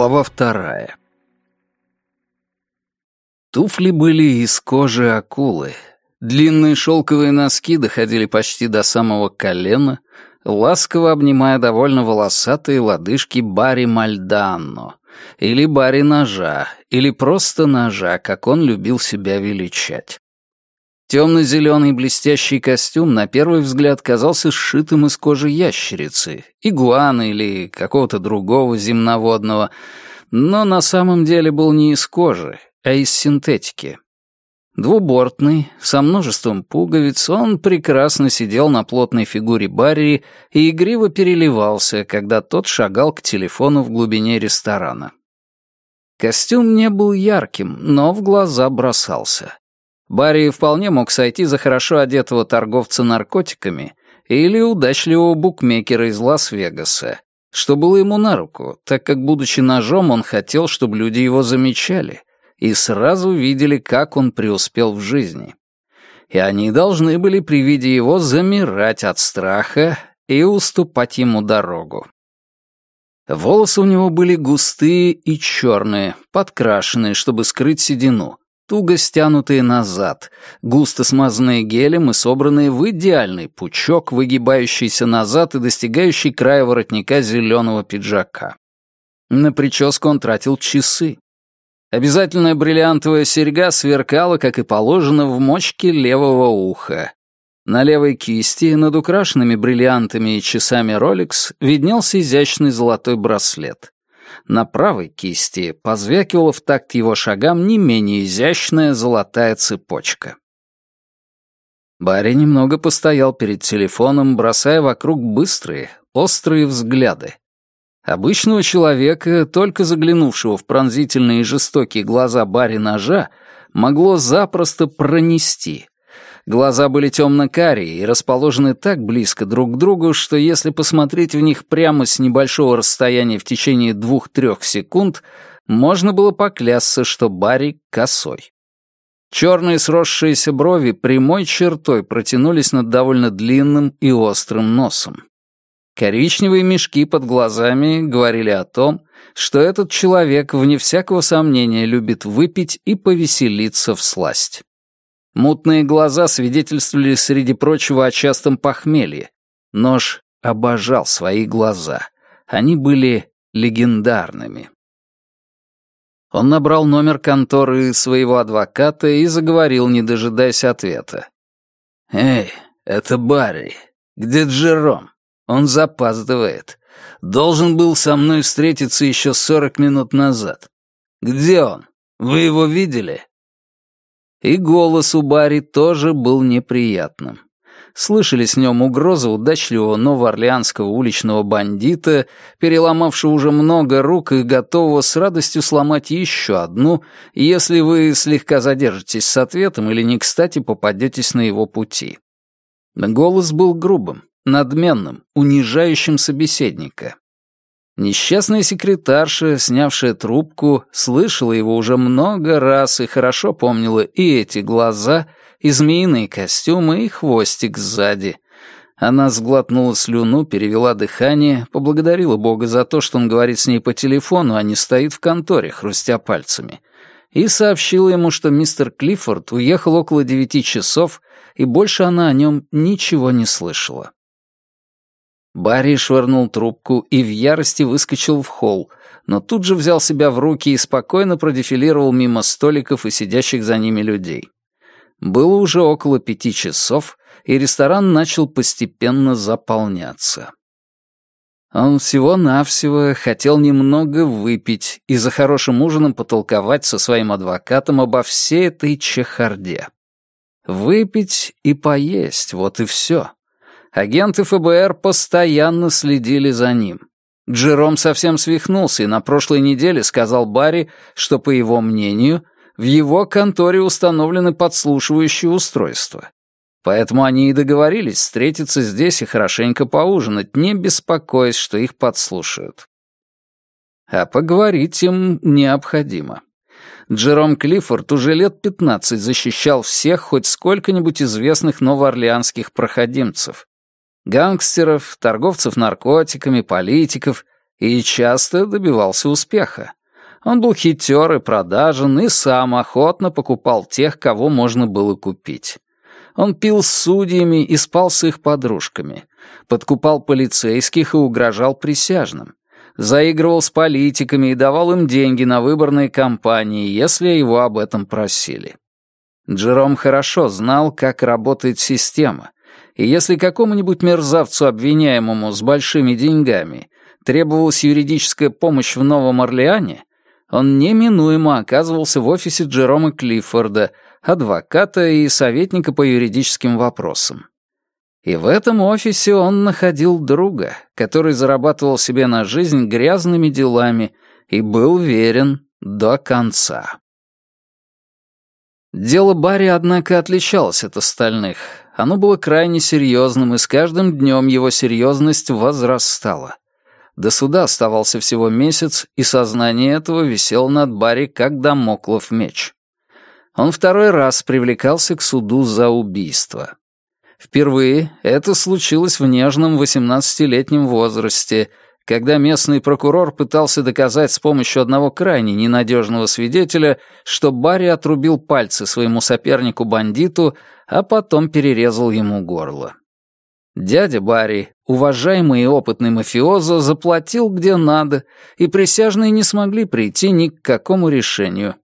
Глава вторая. Туфли были из кожи акулы. Длинные шелковые носки доходили почти до самого колена, ласково обнимая довольно волосатые лодыжки Барри Мальданно, или Барри Ножа, или просто Ножа, как он любил себя величать. Темно-зеленый блестящий костюм на первый взгляд казался сшитым из кожи ящерицы, игуаны или какого-то другого земноводного, но на самом деле был не из кожи, а из синтетики. Двубортный, со множеством пуговиц, он прекрасно сидел на плотной фигуре Барри и игриво переливался, когда тот шагал к телефону в глубине ресторана. Костюм не был ярким, но в глаза бросался. Барри вполне мог сойти за хорошо одетого торговца наркотиками или удачливого букмекера из Лас-Вегаса, что было ему на руку, так как, будучи ножом, он хотел, чтобы люди его замечали и сразу видели, как он преуспел в жизни. И они должны были при виде его замирать от страха и уступать ему дорогу. Волосы у него были густые и черные, подкрашенные, чтобы скрыть седину, туго стянутые назад, густо смазанные гелем и собранные в идеальный пучок, выгибающийся назад и достигающий края воротника зеленого пиджака. На прическу он тратил часы. Обязательная бриллиантовая серьга сверкала, как и положено, в мочке левого уха. На левой кисти, над украшенными бриллиантами и часами Rolex, виднелся изящный золотой браслет. На правой кисти позвякивала в такт его шагам не менее изящная золотая цепочка. Барри немного постоял перед телефоном, бросая вокруг быстрые, острые взгляды. Обычного человека, только заглянувшего в пронзительные и жестокие глаза Барри ножа, могло запросто пронести, Глаза были темно-карие и расположены так близко друг к другу, что если посмотреть в них прямо с небольшого расстояния в течение двух-трех секунд, можно было поклясться, что Барри косой. Черные сросшиеся брови прямой чертой протянулись над довольно длинным и острым носом. Коричневые мешки под глазами говорили о том, что этот человек, вне всякого сомнения, любит выпить и повеселиться в сласть. Мутные глаза свидетельствовали, среди прочего, о частом похмелье. Нож обожал свои глаза. Они были легендарными. Он набрал номер конторы своего адвоката и заговорил, не дожидаясь ответа. «Эй, это Барри. Где Джером? Он запаздывает. Должен был со мной встретиться еще сорок минут назад. Где он? Вы его видели?» И голос у Барри тоже был неприятным. Слышались в нем угрозы удачливого новоорлеанского уличного бандита, переломавшего уже много рук и готового с радостью сломать еще одну, если вы слегка задержитесь с ответом или не кстати попадетесь на его пути. Голос был грубым, надменным, унижающим собеседника. Несчастная секретарша, снявшая трубку, слышала его уже много раз и хорошо помнила и эти глаза, и змеиные костюмы, и хвостик сзади. Она сглотнула слюну, перевела дыхание, поблагодарила Бога за то, что он говорит с ней по телефону, а не стоит в конторе, хрустя пальцами, и сообщила ему, что мистер Клиффорд уехал около девяти часов, и больше она о нем ничего не слышала. Барри швырнул трубку и в ярости выскочил в холл, но тут же взял себя в руки и спокойно продефилировал мимо столиков и сидящих за ними людей. Было уже около пяти часов, и ресторан начал постепенно заполняться. Он всего-навсего хотел немного выпить и за хорошим ужином потолковать со своим адвокатом обо всей этой чехарде. Выпить и поесть, вот и все агенты ФБР постоянно следили за ним. Джером совсем свихнулся и на прошлой неделе сказал Барри, что, по его мнению, в его конторе установлены подслушивающие устройства. Поэтому они и договорились встретиться здесь и хорошенько поужинать, не беспокоясь, что их подслушают. А поговорить им необходимо. Джером Клиффорд уже лет 15 защищал всех хоть сколько-нибудь известных новоорлеанских проходимцев, Гангстеров, торговцев наркотиками, политиков И часто добивался успеха. Он был хитер и продажен, и сам охотно покупал тех, кого можно было купить. Он пил с судьями и спал с их подружками, подкупал полицейских и угрожал присяжным, заигрывал с политиками и давал им деньги на выборные кампании, если его об этом просили. Джером хорошо знал, как работает система, и если какому-нибудь мерзавцу, обвиняемому с большими деньгами, требовалась юридическая помощь в Новом Орлеане, он неминуемо оказывался в офисе Джерома Клиффорда, адвоката и советника по юридическим вопросам. И в этом офисе он находил друга, который зарабатывал себе на жизнь грязными делами и был верен до конца. Дело Барри, однако, отличалось от остальных. Оно было крайне серьезным, и с каждым днем его серьезность возрастала. До суда оставался всего месяц, и сознание этого висело над Барри, как домоклов меч. Он второй раз привлекался к суду за убийство. Впервые это случилось в нежном 18-летнем возрасте, когда местный прокурор пытался доказать с помощью одного крайне ненадежного свидетеля, что Барри отрубил пальцы своему сопернику-бандиту, а потом перерезал ему горло. Дядя Барри, уважаемый и опытный мафиозо, заплатил где надо, и присяжные не смогли прийти ни к какому решению.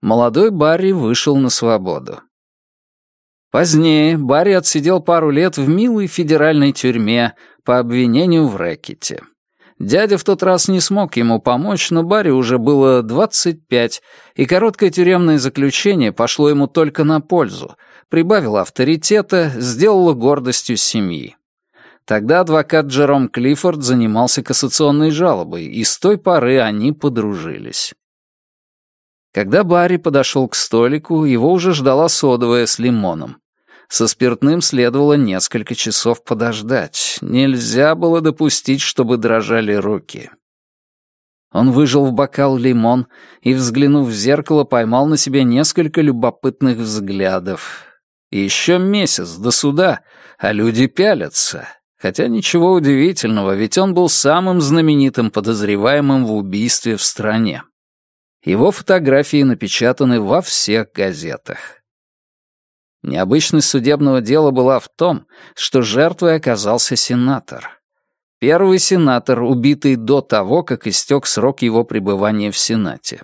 Молодой Барри вышел на свободу. Позднее Барри отсидел пару лет в милой федеральной тюрьме по обвинению в рэкете. Дядя в тот раз не смог ему помочь, но Барри уже было 25, и короткое тюремное заключение пошло ему только на пользу, прибавило авторитета, сделало гордостью семьи. Тогда адвокат Джером Клиффорд занимался кассационной жалобой, и с той поры они подружились. Когда Барри подошел к столику, его уже ждала содовая с лимоном. Со спиртным следовало несколько часов подождать. Нельзя было допустить, чтобы дрожали руки. Он выжил в бокал лимон и, взглянув в зеркало, поймал на себе несколько любопытных взглядов. Еще месяц до суда, а люди пялятся. Хотя ничего удивительного, ведь он был самым знаменитым подозреваемым в убийстве в стране. Его фотографии напечатаны во всех газетах. Необычность судебного дела была в том, что жертвой оказался сенатор. Первый сенатор, убитый до того, как истек срок его пребывания в Сенате.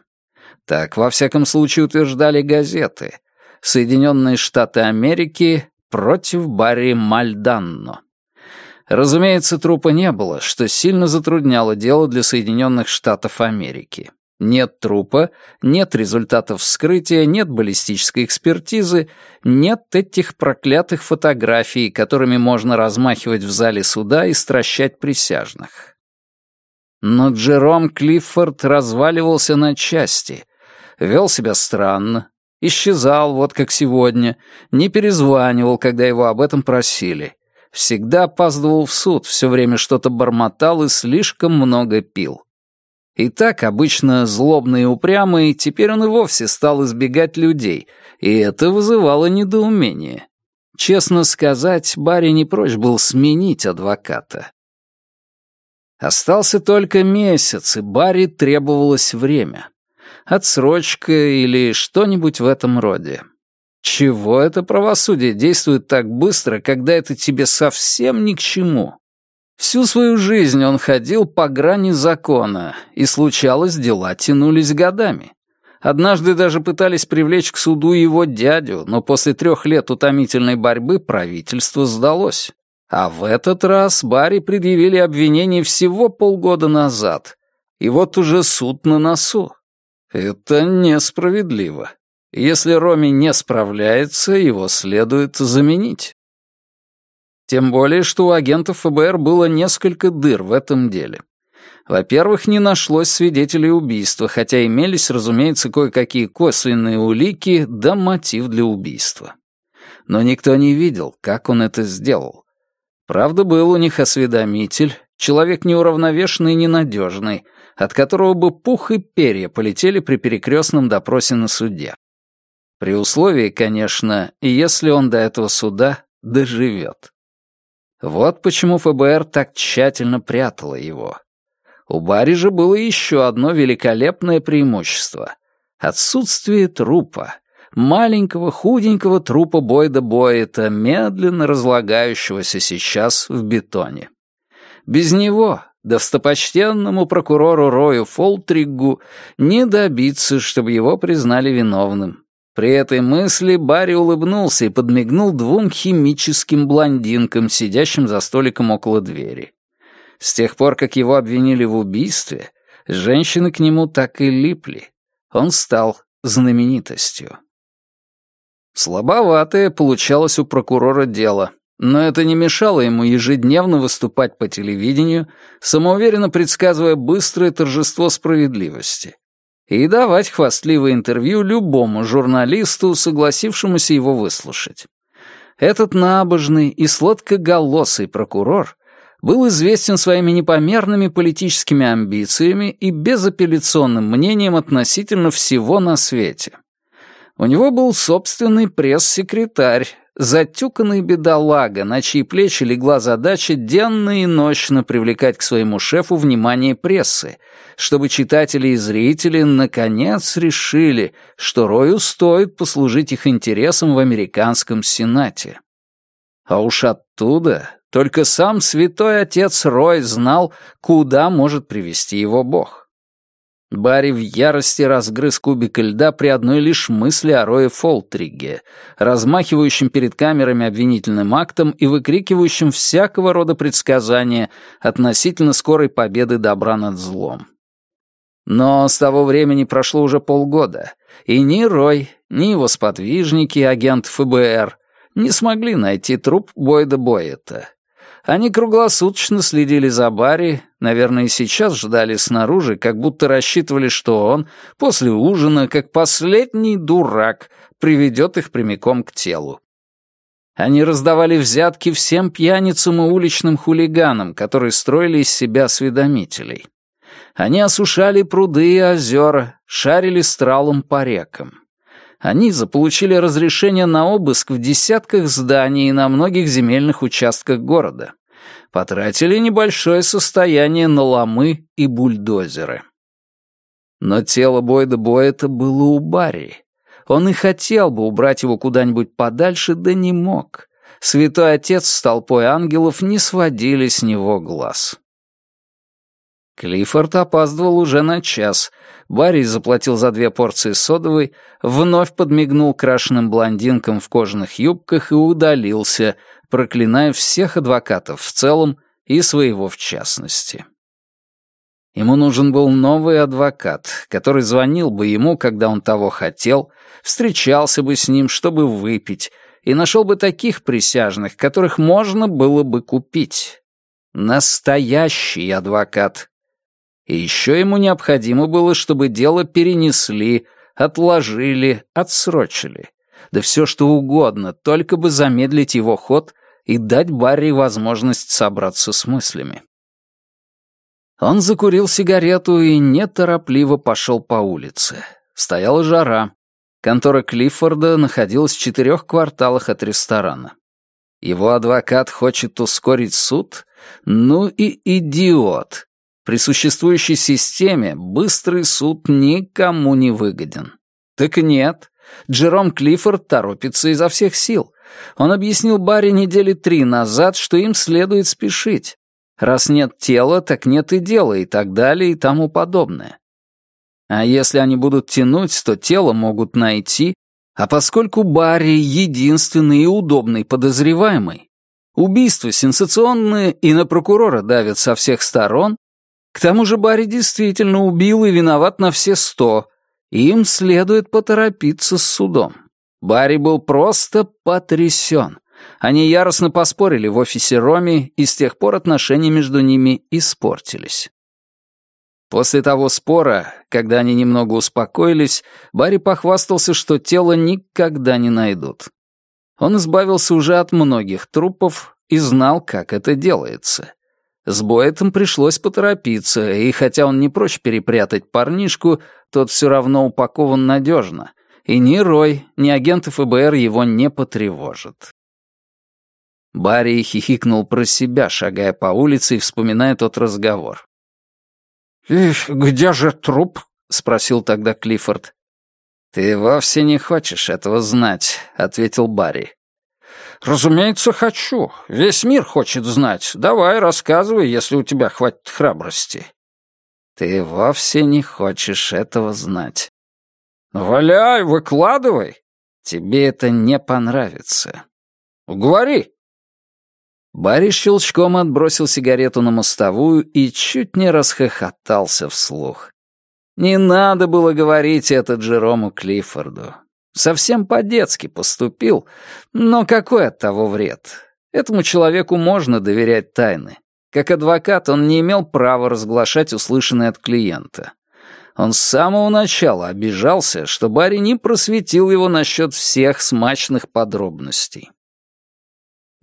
Так, во всяком случае, утверждали газеты. Соединенные Штаты Америки против Барри Мальданно. Разумеется, трупа не было, что сильно затрудняло дело для Соединенных Штатов Америки. Нет трупа, нет результатов вскрытия, нет баллистической экспертизы, нет этих проклятых фотографий, которыми можно размахивать в зале суда и стращать присяжных. Но Джером Клиффорд разваливался на части, вел себя странно, исчезал, вот как сегодня, не перезванивал, когда его об этом просили, всегда опаздывал в суд, все время что-то бормотал и слишком много пил. И так обычно злобный и упрямый, теперь он и вовсе стал избегать людей, и это вызывало недоумение. Честно сказать, Барри не прочь был сменить адвоката. Остался только месяц, и Барри требовалось время. Отсрочка или что-нибудь в этом роде. Чего это правосудие действует так быстро, когда это тебе совсем ни к чему? Всю свою жизнь он ходил по грани закона, и случалось, дела тянулись годами. Однажды даже пытались привлечь к суду его дядю, но после трех лет утомительной борьбы правительство сдалось. А в этот раз Барри предъявили обвинение всего полгода назад. И вот уже суд на носу. Это несправедливо. Если Роми не справляется, его следует заменить. Тем более, что у агентов ФБР было несколько дыр в этом деле. Во-первых, не нашлось свидетелей убийства, хотя имелись, разумеется, кое-какие косвенные улики да мотив для убийства. Но никто не видел, как он это сделал. Правда, был у них осведомитель, человек неуравновешенный и ненадежный, от которого бы пух и перья полетели при перекрестном допросе на суде. При условии, конечно, если он до этого суда доживет. Вот почему ФБР так тщательно прятало его. У Барри же было еще одно великолепное преимущество — отсутствие трупа, маленького худенького трупа Бойда Боэта, медленно разлагающегося сейчас в бетоне. Без него, достопочтенному прокурору Рою Фолтригу, не добиться, чтобы его признали виновным. При этой мысли Барри улыбнулся и подмигнул двум химическим блондинкам, сидящим за столиком около двери. С тех пор, как его обвинили в убийстве, женщины к нему так и липли. Он стал знаменитостью. Слабоватое получалось у прокурора дело, но это не мешало ему ежедневно выступать по телевидению, самоуверенно предсказывая быстрое торжество справедливости, и давать хвастливое интервью любому журналисту, согласившемуся его выслушать. Этот набожный и сладкоголосый прокурор был известен своими непомерными политическими амбициями и безапелляционным мнением относительно всего на свете. У него был собственный пресс-секретарь, затюканный бедолага, на чьи плечи легла задача денно и ночно привлекать к своему шефу внимание прессы, чтобы читатели и зрители наконец решили, что Рою стоит послужить их интересам в американском Сенате. А уж оттуда только сам святой отец Рой знал, куда может привести его Бог. Барри в ярости разгрыз кубик льда при одной лишь мысли о Рое Фолтриге, размахивающем перед камерами обвинительным актом и выкрикивающем всякого рода предсказания относительно скорой победы добра над злом. Но с того времени прошло уже полгода, и ни Рой, ни его сподвижники, агент ФБР, не смогли найти труп Бойда Бойета. Они круглосуточно следили за Барри, наверное, и сейчас ждали снаружи, как будто рассчитывали, что он, после ужина, как последний дурак, приведет их прямиком к телу. Они раздавали взятки всем пьяницам и уличным хулиганам, которые строили из себя осведомителей. Они осушали пруды и озера, шарили стралом по рекам. Они заполучили разрешение на обыск в десятках зданий и на многих земельных участках города потратили небольшое состояние на ломы и бульдозеры. Но тело Бойда Боэта было у Барри. Он и хотел бы убрать его куда-нибудь подальше, да не мог. Святой Отец с толпой ангелов не сводили с него глаз. Клиффорд опаздывал уже на час. Барри заплатил за две порции содовой, вновь подмигнул крашеным блондинкам в кожаных юбках и удалился, проклиная всех адвокатов в целом и своего в частности. Ему нужен был новый адвокат, который звонил бы ему, когда он того хотел, встречался бы с ним, чтобы выпить, и нашел бы таких присяжных, которых можно было бы купить. Настоящий адвокат. И еще ему необходимо было, чтобы дело перенесли, отложили, отсрочили. Да все что угодно, только бы замедлить его ход и дать Барри возможность собраться с мыслями. Он закурил сигарету и неторопливо пошел по улице. Стояла жара. Контора Клиффорда находилась в четырех кварталах от ресторана. Его адвокат хочет ускорить суд? Ну и идиот. При существующей системе быстрый суд никому не выгоден. Так нет. Джером Клиффорд торопится изо всех сил. Он объяснил Барри недели три назад, что им следует спешить. Раз нет тела, так нет и дела, и так далее, и тому подобное. А если они будут тянуть, то тело могут найти, а поскольку Барри единственный и удобный подозреваемый, убийство сенсационное и на прокурора давят со всех сторон, к тому же Барри действительно убил и виноват на все сто, им следует поторопиться с судом. Барри был просто потрясен. Они яростно поспорили в офисе Роми, и с тех пор отношения между ними испортились. После того спора, когда они немного успокоились, Барри похвастался, что тело никогда не найдут. Он избавился уже от многих трупов и знал, как это делается. С Боэтом пришлось поторопиться, и хотя он не прочь перепрятать парнишку, тот все равно упакован надежно, и ни Рой, ни агенты ФБР его не потревожат. Барри хихикнул про себя, шагая по улице и вспоминая тот разговор. «И где же труп?» — спросил тогда Клиффорд. «Ты вовсе не хочешь этого знать», — ответил Барри. «Разумеется, хочу. Весь мир хочет знать. Давай, рассказывай, если у тебя хватит храбрости». «Ты вовсе не хочешь этого знать». «Валяй, выкладывай». «Тебе это не понравится». «Говори». Барри щелчком отбросил сигарету на мостовую и чуть не расхохотался вслух. Не надо было говорить это Джерому Клиффорду. Совсем по-детски поступил, но какой от того вред? Этому человеку можно доверять тайны. Как адвокат он не имел права разглашать услышанное от клиента. Он с самого начала обижался, что Барри не просветил его насчет всех смачных подробностей.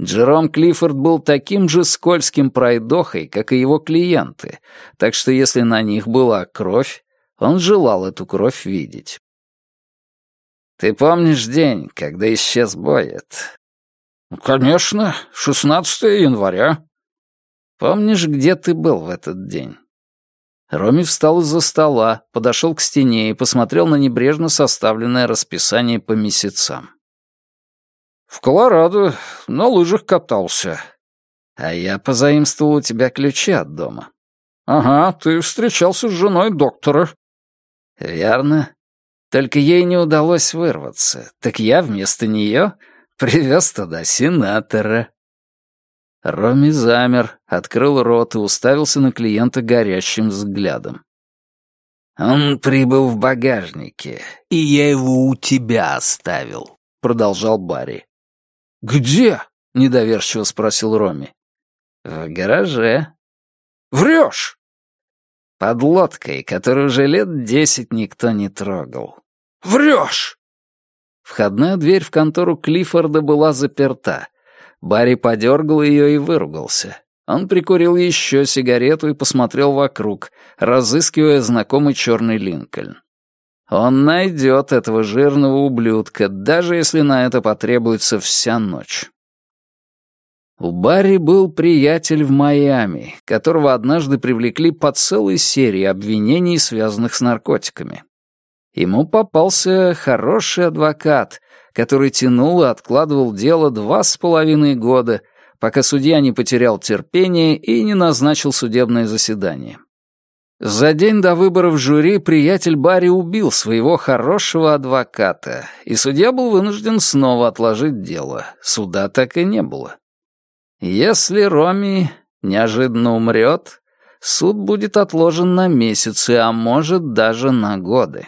Джером Клиффорд был таким же скользким пройдохой, как и его клиенты, так что если на них была кровь, он желал эту кровь видеть. «Ты помнишь день, когда исчез Бойет?» «Конечно, 16 января». «Помнишь, где ты был в этот день?» Роми встал из-за стола, подошел к стене и посмотрел на небрежно составленное расписание по месяцам. «В Колорадо на лыжах катался». «А я позаимствовал у тебя ключи от дома». «Ага, ты встречался с женой доктора». «Верно. Только ей не удалось вырваться. Так я вместо нее привез туда сенатора». Роми замер, открыл рот и уставился на клиента горящим взглядом. «Он прибыл в багажнике, и я его у тебя оставил», — продолжал Барри. «Где?» — недоверчиво спросил Роми. «В гараже». «Врешь!» «Под лодкой, которую уже лет десять никто не трогал». «Врешь!» Входная дверь в контору Клиффорда была заперта. Барри подергал ее и выругался. Он прикурил еще сигарету и посмотрел вокруг, разыскивая знакомый черный Линкольн. Он найдет этого жирного ублюдка, даже если на это потребуется вся ночь. У Барри был приятель в Майами, которого однажды привлекли по целой серии обвинений, связанных с наркотиками. Ему попался хороший адвокат, который тянул и откладывал дело два с половиной года, пока судья не потерял терпение и не назначил судебное заседание. За день до выборов жюри приятель Барри убил своего хорошего адвоката, и судья был вынужден снова отложить дело. Суда так и не было. Если Роми неожиданно умрет, суд будет отложен на месяцы, а может даже на годы.